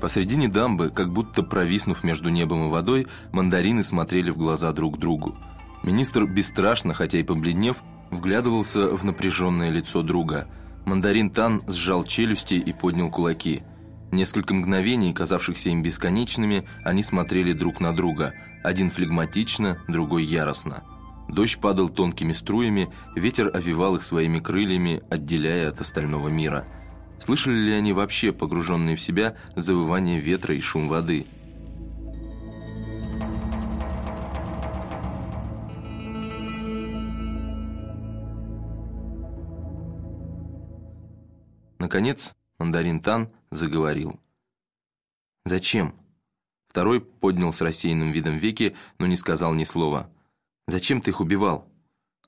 Посредине дамбы, как будто провиснув между небом и водой, мандарины смотрели в глаза друг другу. Министр бесстрашно, хотя и побледнев, вглядывался в напряженное лицо друга. Мандарин Тан сжал челюсти и поднял кулаки. Несколько мгновений, казавшихся им бесконечными, они смотрели друг на друга, один флегматично, другой яростно. Дождь падал тонкими струями, ветер овивал их своими крыльями, отделяя от остального мира. Слышали ли они вообще, погруженные в себя, завывание ветра и шум воды? Наконец, мандарин Тан заговорил. «Зачем?» Второй поднял с рассеянным видом веки, но не сказал ни слова. Зачем ты их убивал?»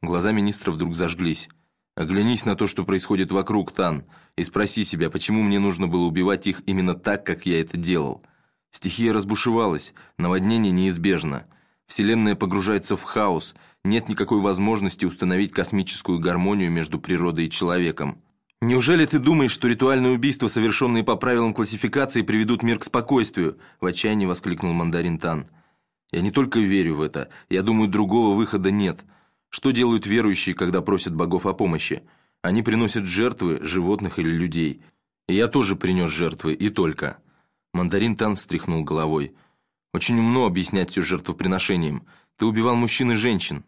Глаза министра вдруг зажглись. «Оглянись на то, что происходит вокруг, Тан, и спроси себя, почему мне нужно было убивать их именно так, как я это делал. Стихия разбушевалась, наводнение неизбежно. Вселенная погружается в хаос, нет никакой возможности установить космическую гармонию между природой и человеком. «Неужели ты думаешь, что ритуальные убийства, совершенные по правилам классификации, приведут мир к спокойствию?» – в отчаянии воскликнул мандарин Тан. Я не только верю в это, я думаю, другого выхода нет. Что делают верующие, когда просят богов о помощи? Они приносят жертвы, животных или людей. И я тоже принес жертвы, и только. Мандарин Тан встряхнул головой. Очень умно объяснять все жертвоприношением. Ты убивал мужчин и женщин.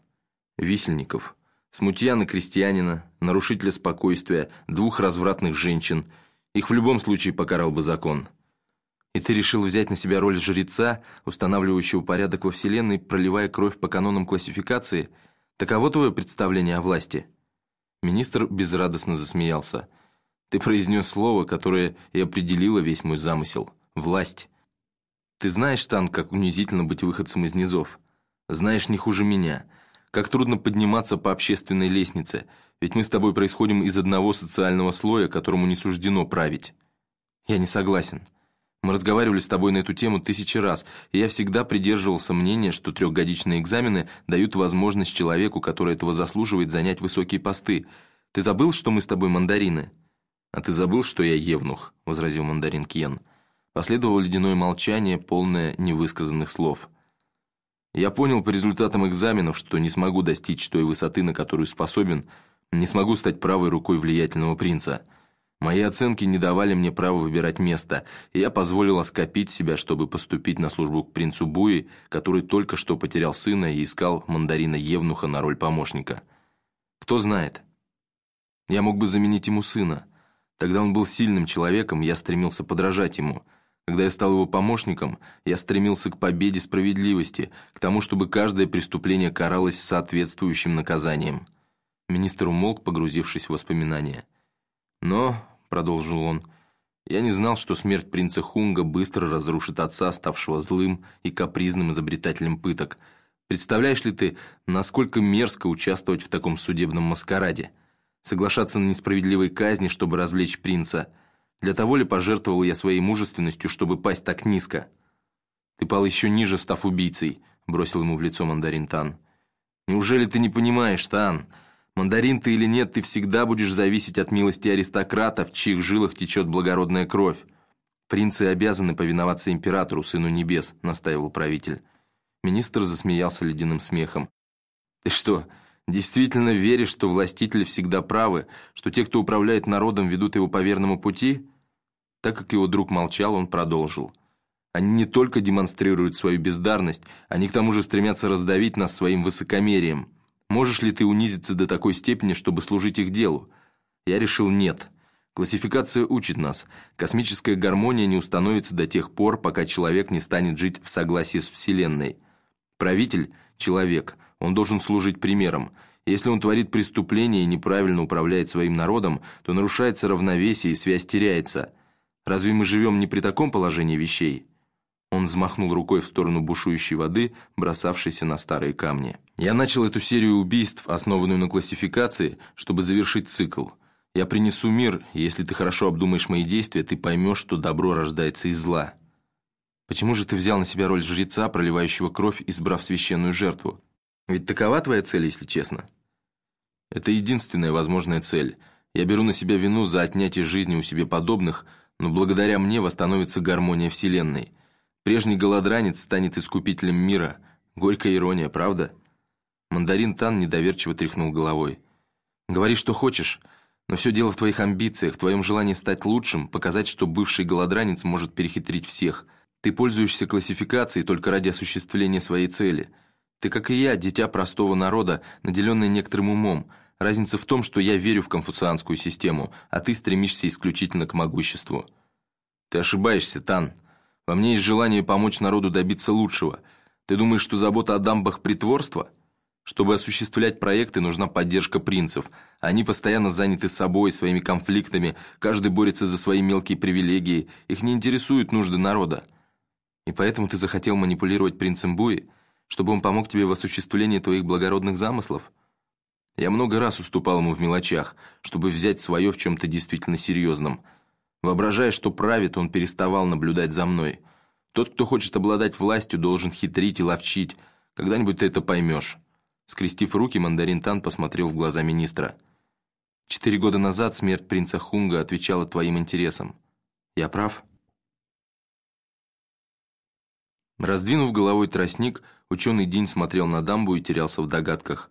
Висельников. Смутьяна крестьянина, нарушителя спокойствия, двух развратных женщин. Их в любом случае покарал бы закон. И ты решил взять на себя роль жреца, устанавливающего порядок во Вселенной, проливая кровь по канонам классификации? Таково твое представление о власти?» Министр безрадостно засмеялся. «Ты произнес слово, которое и определило весь мой замысел. Власть. Ты знаешь, Тан, как унизительно быть выходцем из низов. Знаешь не хуже меня. Как трудно подниматься по общественной лестнице, ведь мы с тобой происходим из одного социального слоя, которому не суждено править. Я не согласен». Мы разговаривали с тобой на эту тему тысячи раз, и я всегда придерживался мнения, что трехгодичные экзамены дают возможность человеку, который этого заслуживает, занять высокие посты. Ты забыл, что мы с тобой мандарины?» «А ты забыл, что я евнух?» — возразил мандарин Кьен. Последовало ледяное молчание, полное невысказанных слов. «Я понял по результатам экзаменов, что не смогу достичь той высоты, на которую способен, не смогу стать правой рукой влиятельного принца». Мои оценки не давали мне права выбирать место, и я позволил оскопить себя, чтобы поступить на службу к принцу Буи, который только что потерял сына и искал мандарина Евнуха на роль помощника. Кто знает. Я мог бы заменить ему сына. Тогда он был сильным человеком, я стремился подражать ему. Когда я стал его помощником, я стремился к победе справедливости, к тому, чтобы каждое преступление каралось соответствующим наказанием. Министр умолк, погрузившись в воспоминания. Но, продолжил он, я не знал, что смерть принца Хунга быстро разрушит отца, ставшего злым и капризным изобретателем пыток. Представляешь ли ты, насколько мерзко участвовать в таком судебном маскараде? Соглашаться на несправедливой казни, чтобы развлечь принца. Для того ли пожертвовал я своей мужественностью, чтобы пасть так низко? Ты пал еще ниже, став убийцей, бросил ему в лицо мандарин Тан. Неужели ты не понимаешь, Тан? Мандарин ты или нет, ты всегда будешь зависеть от милости аристократов, в чьих жилах течет благородная кровь. Принцы обязаны повиноваться императору, сыну небес», — настаивал правитель. Министр засмеялся ледяным смехом. «Ты что, действительно веришь, что властители всегда правы, что те, кто управляет народом, ведут его по верному пути?» Так как его друг молчал, он продолжил. «Они не только демонстрируют свою бездарность, они к тому же стремятся раздавить нас своим высокомерием». Можешь ли ты унизиться до такой степени, чтобы служить их делу? Я решил нет. Классификация учит нас. Космическая гармония не установится до тех пор, пока человек не станет жить в согласии с Вселенной. Правитель – человек. Он должен служить примером. Если он творит преступление и неправильно управляет своим народом, то нарушается равновесие и связь теряется. Разве мы живем не при таком положении вещей? Он взмахнул рукой в сторону бушующей воды, бросавшейся на старые камни. «Я начал эту серию убийств, основанную на классификации, чтобы завершить цикл. Я принесу мир, и если ты хорошо обдумаешь мои действия, ты поймешь, что добро рождается из зла. Почему же ты взял на себя роль жреца, проливающего кровь, избрав священную жертву? Ведь такова твоя цель, если честно?» «Это единственная возможная цель. Я беру на себя вину за отнятие жизни у себе подобных, но благодаря мне восстановится гармония Вселенной. Прежний голодранец станет искупителем мира. Горькая ирония, правда?» Мандарин Тан недоверчиво тряхнул головой. «Говори, что хочешь, но все дело в твоих амбициях, в твоем желании стать лучшим, показать, что бывший голодранец может перехитрить всех. Ты пользуешься классификацией только ради осуществления своей цели. Ты, как и я, дитя простого народа, наделенный некоторым умом. Разница в том, что я верю в конфуцианскую систему, а ты стремишься исключительно к могуществу». «Ты ошибаешься, Тан. Во мне есть желание помочь народу добиться лучшего. Ты думаешь, что забота о дамбах – притворство?» Чтобы осуществлять проекты, нужна поддержка принцев. Они постоянно заняты собой, своими конфликтами, каждый борется за свои мелкие привилегии, их не интересуют нужды народа. И поэтому ты захотел манипулировать принцем Буи, чтобы он помог тебе в осуществлении твоих благородных замыслов? Я много раз уступал ему в мелочах, чтобы взять свое в чем-то действительно серьезном. Воображая, что правит, он переставал наблюдать за мной. Тот, кто хочет обладать властью, должен хитрить и ловчить. Когда-нибудь ты это поймешь. Скрестив руки, мандарин Тан посмотрел в глаза министра. «Четыре года назад смерть принца Хунга отвечала твоим интересам. Я прав?» Раздвинув головой тростник, ученый Динь смотрел на дамбу и терялся в догадках.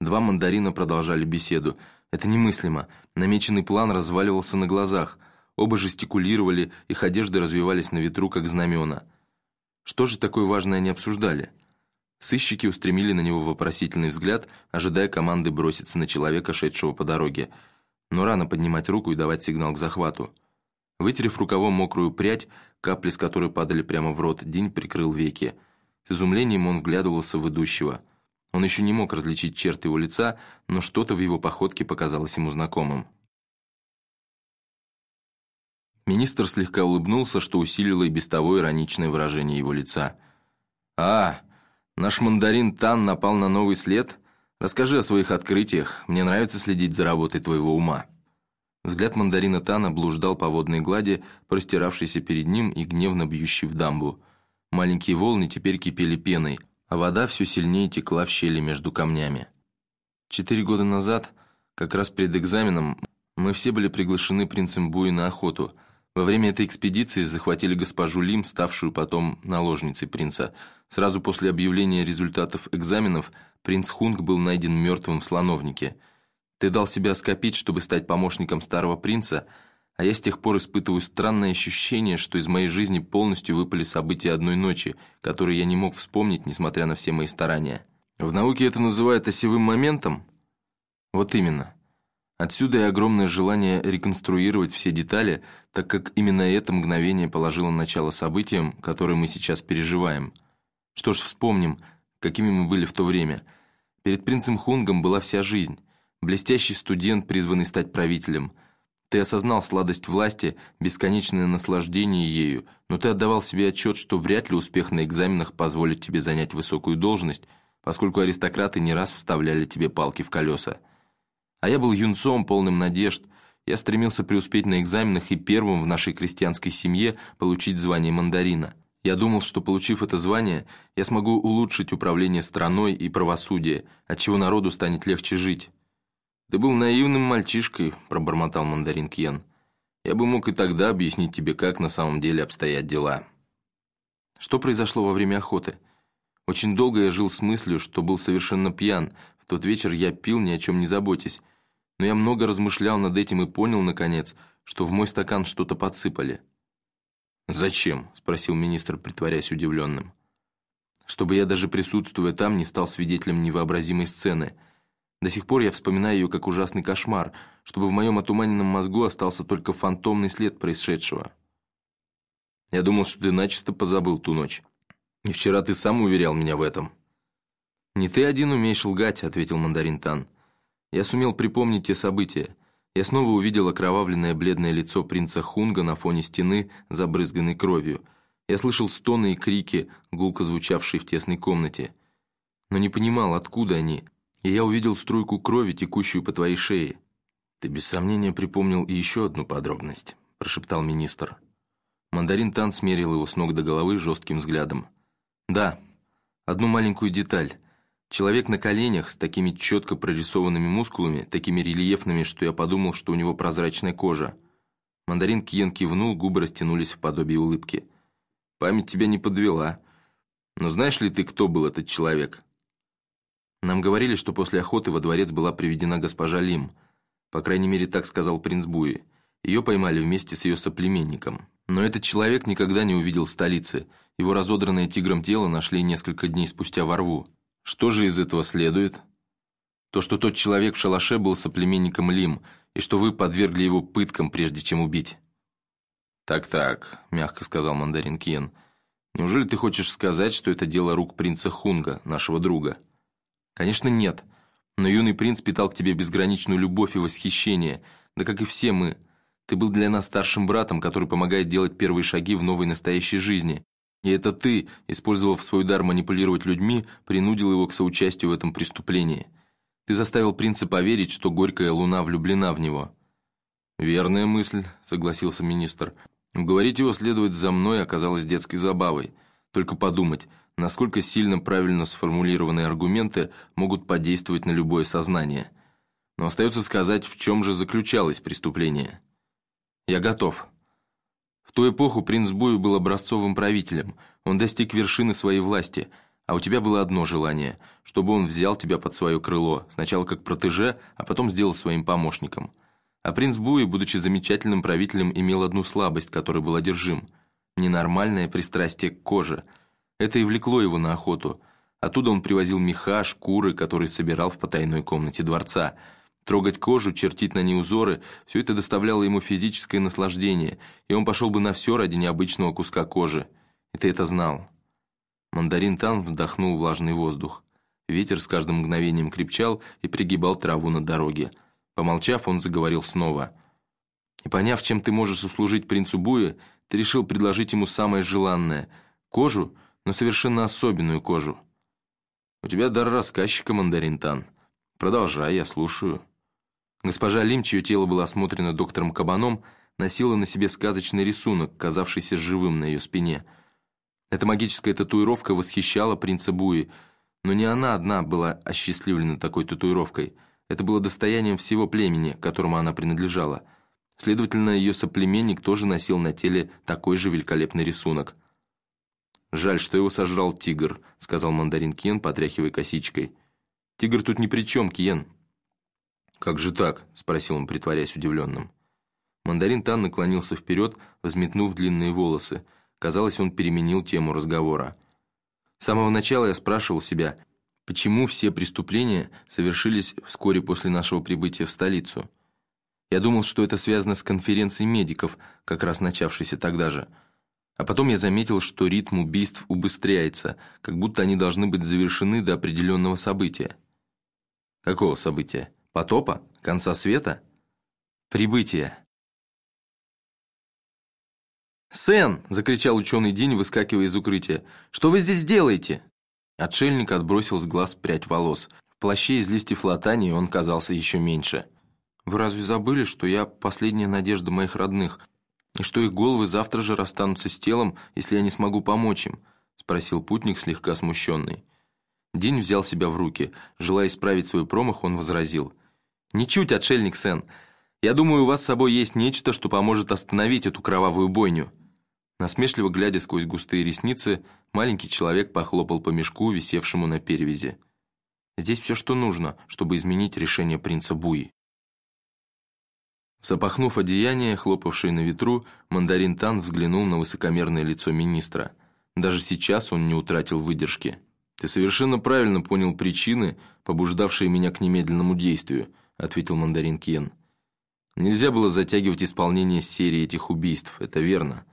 Два мандарина продолжали беседу. Это немыслимо. Намеченный план разваливался на глазах. Оба жестикулировали, их одежды развивались на ветру, как знамена. Что же такое важное они обсуждали? Сыщики устремили на него вопросительный взгляд, ожидая команды броситься на человека, шедшего по дороге. Но рано поднимать руку и давать сигнал к захвату. Вытерев рукавом мокрую прядь, капли с которой падали прямо в рот, День прикрыл веки. С изумлением он вглядывался в идущего. Он еще не мог различить черты его лица, но что-то в его походке показалось ему знакомым. Министр слегка улыбнулся, что усилило и без того ироничное выражение его лица. «А, Наш мандарин Тан напал на новый след? Расскажи о своих открытиях. Мне нравится следить за работой твоего ума». Взгляд мандарина Тана блуждал по водной глади, простиравшейся перед ним и гневно бьющей в дамбу. Маленькие волны теперь кипели пеной, а вода все сильнее текла в щели между камнями. Четыре года назад, как раз перед экзаменом, мы все были приглашены принцем Буи на охоту. Во время этой экспедиции захватили госпожу Лим, ставшую потом наложницей принца – Сразу после объявления результатов экзаменов принц Хунг был найден мертвым в слоновнике. Ты дал себя скопить, чтобы стать помощником старого принца, а я с тех пор испытываю странное ощущение, что из моей жизни полностью выпали события одной ночи, которые я не мог вспомнить, несмотря на все мои старания. В науке это называют осевым моментом? Вот именно. Отсюда и огромное желание реконструировать все детали, так как именно это мгновение положило начало событиям, которые мы сейчас переживаем – что ж, вспомним, какими мы были в то время. Перед принцем Хунгом была вся жизнь. Блестящий студент, призванный стать правителем. Ты осознал сладость власти, бесконечное наслаждение ею, но ты отдавал себе отчет, что вряд ли успех на экзаменах позволит тебе занять высокую должность, поскольку аристократы не раз вставляли тебе палки в колеса. А я был юнцом, полным надежд. Я стремился преуспеть на экзаменах и первым в нашей крестьянской семье получить звание мандарина. Я думал, что, получив это звание, я смогу улучшить управление страной и правосудие, отчего народу станет легче жить. «Ты был наивным мальчишкой», – пробормотал мандарин Кьен. «Я бы мог и тогда объяснить тебе, как на самом деле обстоят дела». Что произошло во время охоты? Очень долго я жил с мыслью, что был совершенно пьян. В тот вечер я пил, ни о чем не заботясь. Но я много размышлял над этим и понял, наконец, что в мой стакан что-то подсыпали. «Зачем?» – спросил министр, притворяясь удивленным. «Чтобы я, даже присутствуя там, не стал свидетелем невообразимой сцены. До сих пор я вспоминаю ее как ужасный кошмар, чтобы в моем отуманенном мозгу остался только фантомный след происшедшего. Я думал, что ты начисто позабыл ту ночь. И вчера ты сам уверял меня в этом». «Не ты один умеешь лгать», – ответил мандарин Тан. «Я сумел припомнить те события». Я снова увидел окровавленное бледное лицо принца Хунга на фоне стены, забрызганной кровью. Я слышал стоны и крики, гулко звучавшие в тесной комнате. Но не понимал, откуда они, и я увидел струйку крови, текущую по твоей шее. «Ты без сомнения припомнил и еще одну подробность», – прошептал министр. Мандарин Тан смерил его с ног до головы жестким взглядом. «Да, одну маленькую деталь. Человек на коленях с такими четко прорисованными мускулами, такими рельефными, что я подумал, что у него прозрачная кожа. Мандарин Киен кивнул, губы растянулись в подобие улыбки. «Память тебя не подвела. Но знаешь ли ты, кто был этот человек?» Нам говорили, что после охоты во дворец была приведена госпожа Лим. По крайней мере, так сказал принц Буи. Ее поймали вместе с ее соплеменником. Но этот человек никогда не увидел столицы. Его разодранное тигром тело нашли несколько дней спустя во рву. Что же из этого следует? То, что тот человек в шалаше был соплеменником Лим, и что вы подвергли его пыткам, прежде чем убить. «Так-так», — мягко сказал мандарин Кен, — «неужели ты хочешь сказать, что это дело рук принца Хунга, нашего друга?» «Конечно, нет. Но юный принц питал к тебе безграничную любовь и восхищение, да как и все мы. Ты был для нас старшим братом, который помогает делать первые шаги в новой настоящей жизни. И это ты, использовав свой дар манипулировать людьми, принудил его к соучастию в этом преступлении. Ты заставил принца поверить, что горькая луна влюблена в него». «Верная мысль», — согласился министр. «Уговорить его следовать за мной оказалось детской забавой. Только подумать, насколько сильно правильно сформулированные аргументы могут подействовать на любое сознание. Но остается сказать, в чем же заключалось преступление. Я готов. В ту эпоху принц Бою был образцовым правителем. Он достиг вершины своей власти — а у тебя было одно желание, чтобы он взял тебя под свое крыло, сначала как протеже, а потом сделал своим помощником. А принц Буи, будучи замечательным правителем, имел одну слабость, которой был одержим – ненормальное пристрастие к коже. Это и влекло его на охоту. Оттуда он привозил меха, шкуры, которые собирал в потайной комнате дворца. Трогать кожу, чертить на ней узоры – все это доставляло ему физическое наслаждение, и он пошел бы на все ради необычного куска кожи. И ты это знал. Мандарин Тан вдохнул влажный воздух. Ветер с каждым мгновением крепчал и пригибал траву на дороге. Помолчав, он заговорил снова. «И поняв, чем ты можешь услужить принцу Буе, ты решил предложить ему самое желанное — кожу, но совершенно особенную кожу. У тебя дар рассказчика, Мандарин Тан. Продолжай, я слушаю». Госпожа Лим, чье тело было осмотрено доктором Кабаном, носила на себе сказочный рисунок, казавшийся живым на ее спине — эта магическая татуировка восхищала принца Буи, но не она одна была осчастливлена такой татуировкой. Это было достоянием всего племени, которому она принадлежала. Следовательно, ее соплеменник тоже носил на теле такой же великолепный рисунок. «Жаль, что его сожрал тигр», — сказал мандарин Кен, потряхивая косичкой. «Тигр тут ни при чем, Кен». «Как же так?» — спросил он, притворяясь удивленным. Мандарин Тан наклонился вперед, взметнув длинные волосы — Казалось, он переменил тему разговора. С самого начала я спрашивал себя, почему все преступления совершились вскоре после нашего прибытия в столицу. Я думал, что это связано с конференцией медиков, как раз начавшейся тогда же. А потом я заметил, что ритм убийств убыстряется, как будто они должны быть завершены до определенного события. Какого события? Потопа? Конца света? Прибытия. «Сен!» — закричал ученый День, выскакивая из укрытия. «Что вы здесь делаете?» Отшельник отбросил с глаз прядь волос. В плаще из листьев латании он казался еще меньше. «Вы разве забыли, что я последняя надежда моих родных, и что их головы завтра же расстанутся с телом, если я не смогу помочь им?» — спросил путник, слегка смущенный. День взял себя в руки. Желая исправить свой промах, он возразил. «Ничуть, отшельник Сен. Я думаю, у вас с собой есть нечто, что поможет остановить эту кровавую бойню». Насмешливо глядя сквозь густые ресницы, маленький человек похлопал по мешку, висевшему на перевязи. «Здесь все, что нужно, чтобы изменить решение принца Буи». Запахнув одеяние, хлопавшее на ветру, мандарин Тан взглянул на высокомерное лицо министра. Даже сейчас он не утратил выдержки. «Ты совершенно правильно понял причины, побуждавшие меня к немедленному действию», ответил мандарин Кен. «Нельзя было затягивать исполнение серии этих убийств, это верно.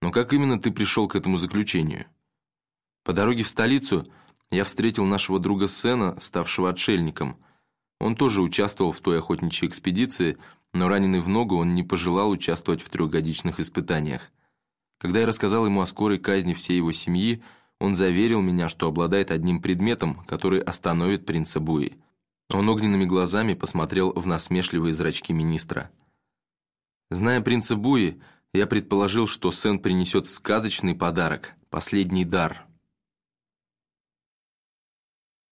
Но как именно ты пришел к этому заключению? По дороге в столицу я встретил нашего друга Сена, ставшего отшельником. Он тоже участвовал в той охотничьей экспедиции, но раненый в ногу он не пожелал участвовать в трехгодичных испытаниях. Когда я рассказал ему о скорой казни всей его семьи, он заверил меня, что обладает одним предметом, который остановит принца Буи. Он огненными глазами посмотрел в насмешливые зрачки министра. Зная принца Буи, я предположил, что Сен принесет сказочный подарок, последний дар.